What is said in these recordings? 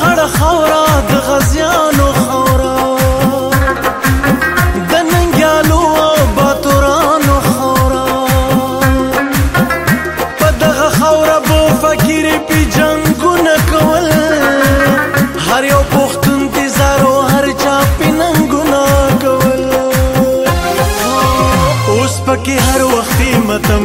خړه خورا د غزیانو خورا د ننګیالو او باتورانو خورا په دغه خوره به فکرې پې جنګونه کول هر یو پښتون تیزارو هر چا پې ننګونه کول اوس پکې هر وختې متم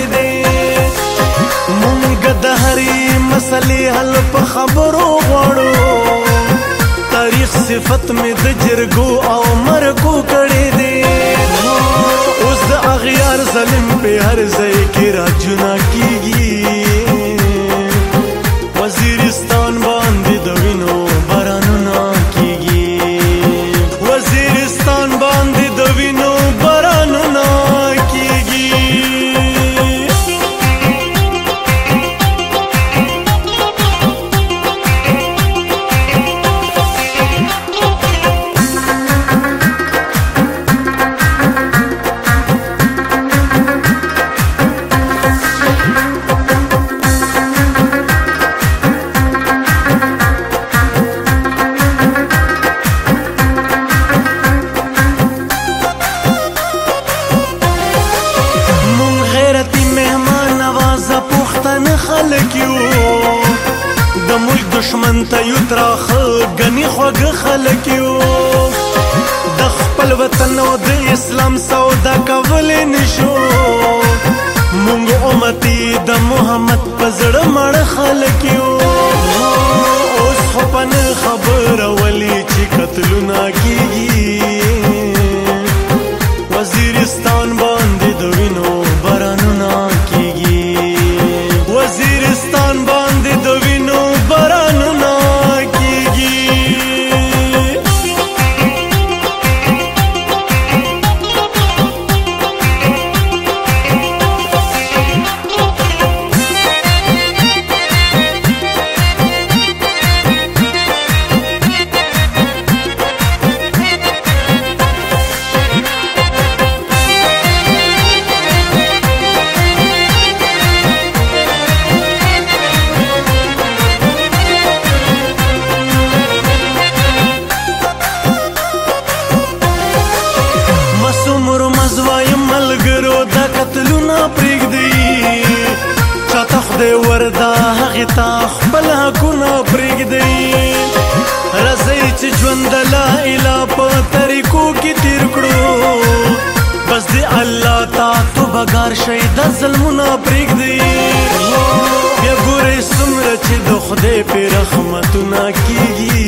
حل په خبرو غواړو تاریخ صفت مې د جرګو او مرګو کړې دي اوس د اغیار ظلم په هر ځای کې راجونه کیږي وطن ته یو تراخه غني خوږه خلک یو د خپل وطن او د اسلام سودا کولې نشو مونږ امتی د محمد پزړه مړ خلک یو اوس خو پن خبر ولي چې قتلونه کیږي وزیرستان به پرېږدي چا ته خدای وردا هغه تا خپل ګنا پرېږدي رځي چې ژوند لا اله په طریقو کې تیر کړو بس دی الله تا تو بغار شهید ظلمونه پرېږدي بیا ګورې سمره چې د خدای په رحمتونه کیږي